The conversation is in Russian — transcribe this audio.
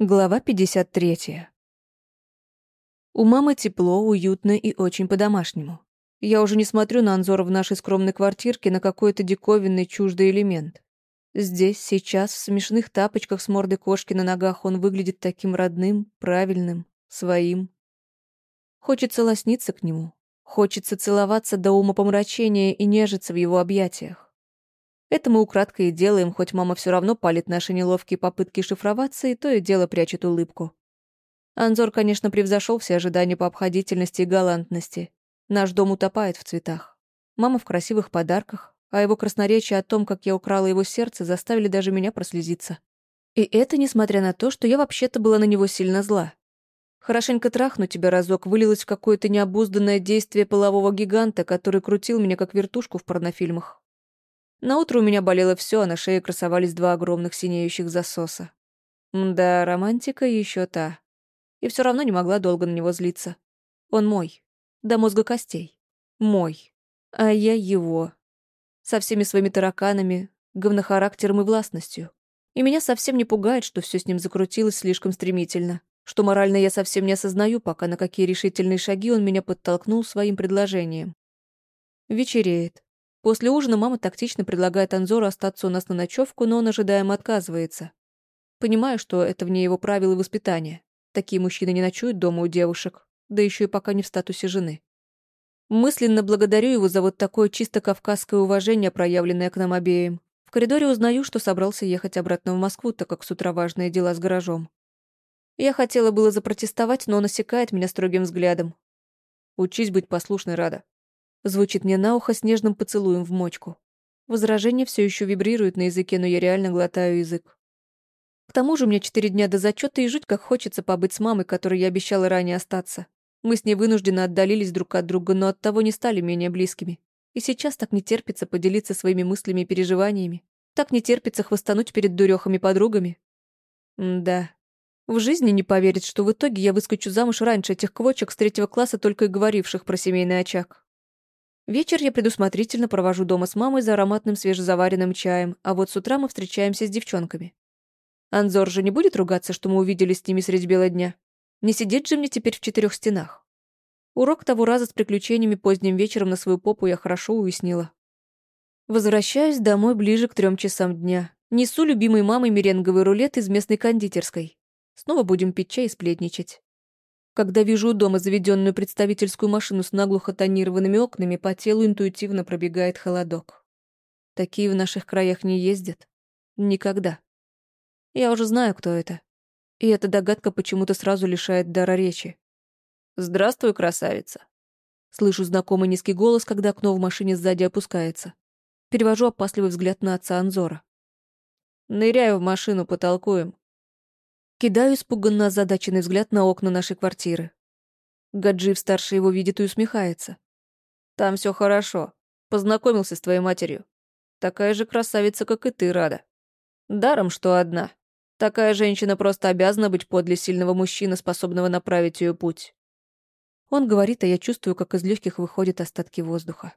Глава 53. У мамы тепло, уютно и очень по-домашнему. Я уже не смотрю на Анзора в нашей скромной квартирке на какой-то диковинный чуждый элемент. Здесь, сейчас, в смешных тапочках с мордой кошки на ногах он выглядит таким родным, правильным, своим. Хочется лосниться к нему. Хочется целоваться до умопомрачения и нежиться в его объятиях. Это мы украдкой и делаем, хоть мама все равно палит наши неловкие попытки шифроваться, и то и дело прячет улыбку. Анзор, конечно, превзошел все ожидания по обходительности и галантности. Наш дом утопает в цветах. Мама в красивых подарках, а его красноречие о том, как я украла его сердце, заставили даже меня прослезиться. И это несмотря на то, что я вообще-то была на него сильно зла. Хорошенько трахну тебя разок вылилось в какое-то необузданное действие полового гиганта, который крутил меня как вертушку в порнофильмах. На утро у меня болело все, а на шее красовались два огромных синеющих засоса. Да, романтика еще та. И все равно не могла долго на него злиться. Он мой. До мозга костей. Мой. А я его. Со всеми своими тараканами, говнохарактером и властностью. И меня совсем не пугает, что все с ним закрутилось слишком стремительно. Что морально я совсем не осознаю, пока на какие решительные шаги он меня подтолкнул своим предложением. Вечереет. После ужина мама тактично предлагает Анзору остаться у нас на ночевку, но он ожидаемо отказывается. Понимаю, что это вне его правил и воспитания. Такие мужчины не ночуют дома у девушек, да еще и пока не в статусе жены. Мысленно благодарю его за вот такое чисто кавказское уважение, проявленное к нам обеим. В коридоре узнаю, что собрался ехать обратно в Москву, так как с утра важные дела с гаражом. Я хотела было запротестовать, но он осекает меня строгим взглядом. Учись быть послушной, Рада. Звучит мне на ухо с нежным поцелуем в мочку. Возражение все еще вибрирует на языке, но я реально глотаю язык. К тому же у меня четыре дня до зачета и жить как хочется побыть с мамой, которой я обещала ранее остаться. Мы с ней вынужденно отдалились друг от друга, но оттого не стали менее близкими. И сейчас так не терпится поделиться своими мыслями и переживаниями. Так не терпится хвостануть перед дурехами подругами. М да. В жизни не поверит, что в итоге я выскочу замуж раньше этих квочек с третьего класса, только и говоривших про семейный очаг. Вечер я предусмотрительно провожу дома с мамой за ароматным свежезаваренным чаем, а вот с утра мы встречаемся с девчонками. Анзор же не будет ругаться, что мы увиделись с ними средь бела дня. Не сидеть же мне теперь в четырех стенах. Урок того раза с приключениями поздним вечером на свою попу я хорошо уяснила. Возвращаюсь домой ближе к трем часам дня. Несу любимой мамой меренговый рулет из местной кондитерской. Снова будем пить чай и сплетничать. Когда вижу у дома заведенную представительскую машину с наглухо тонированными окнами, по телу интуитивно пробегает холодок. Такие в наших краях не ездят. Никогда. Я уже знаю, кто это. И эта догадка почему-то сразу лишает дара речи. «Здравствуй, красавица!» Слышу знакомый низкий голос, когда окно в машине сзади опускается. Перевожу опасливый взгляд на отца Анзора. «Ныряю в машину, потолкуем», Кидаю испуганно озадаченный взгляд на окна нашей квартиры. Гаджиев старший его видит и усмехается. «Там все хорошо. Познакомился с твоей матерью. Такая же красавица, как и ты, Рада. Даром, что одна. Такая женщина просто обязана быть подле сильного мужчины, способного направить ее путь». Он говорит, а я чувствую, как из легких выходят остатки воздуха.